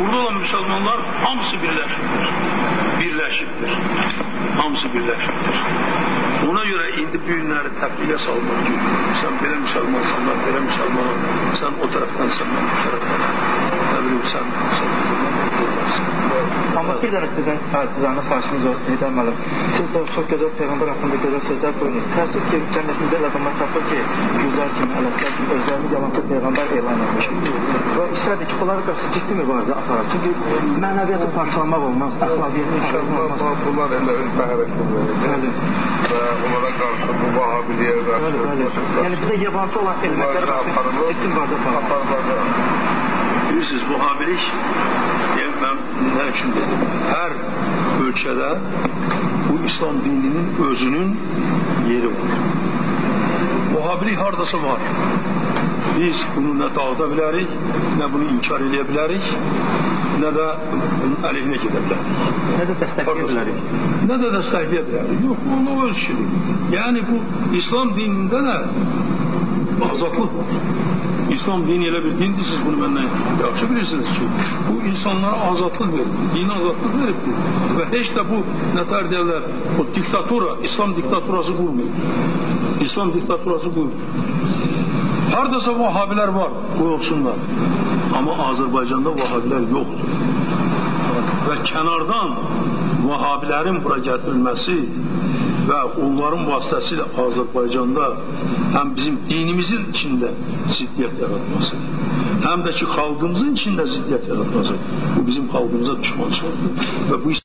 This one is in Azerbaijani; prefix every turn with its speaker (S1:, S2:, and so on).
S1: Burada da Müslümanlar hamsı birleşiktir. Birleşiktir. Hamsı birleşiktir. Ona görə indi bu günləri təbliğə salmaq ki, sən belə müsəlmansan, mən belə müsəlmanam, sən o tərəfdənsən, mən bu tərəfdənəm. Nə bilim, sən, sən, sən, sən,
S2: Amma bir dənə sizdən partizanı xahişimiz olsun, Heydər müəllim. Siz də çox gözəl Peyğəmbər haqqında gözəl sözlər buyurun. Təəssüf ki, cənnətində elə adamlar tapır ki, güzər kimi, ələslər kimi özlərini yalancı Peyğəmbər elan etmiş. Və istərdik ki, onlara qarşı ciddi mübarizə aparar. Çünki mənəviyyatı parçalamaq olmaz, əxlaqiyyəti parçalamaq olmaz.
S3: Bunlar elə öz məharətini verəcək. Və onlara qarşı bu vahabiliyə
S2: Bəli, bəli.
S3: qarşı
S2: Yəni bizə yabancı olan elməklərə qarşı ciddi mübarizə aparır.
S1: Bilirsiniz, bu habilik, yəni mən nə üçün dedim, hər ölkədə bu İslam dininin özünün yeri var. Vahabilik hardasa var. Biz bunu nə dağıda bilərik, nə bunu inkar edə bilərik, nə də bunun əleyhinə gedə bilərik.
S2: Nə də dəstəkləyə bilərik.
S1: Nə də dəstəkləyə bilərik. Yox, bu onun öz işidir. Yəni bu İslam dinində də mahzaklı. İslam dini ele bir dindi siz bunu benden yakışı bilirsiniz ki bu insanlara azatlık verildi, dini azatlık verildi ve hiç de bu ne der derler o diktatura, İslam diktaturası kurmuyor. İslam diktaturası kurmuyor. Haradasa Vahabiler var bu yoksunlar ama Azerbaycan'da Vahabiler yoktur. Ve kenardan Vahabilerin bura getirilmesi və onların vasitəsilə Azərbaycanda həm bizim dinimizin içində ziddiyyət yaratması, həm də ki xalqımızın içində ziddiyyət yaratması bu bizim xalqımıza düşmançılıqdır və bu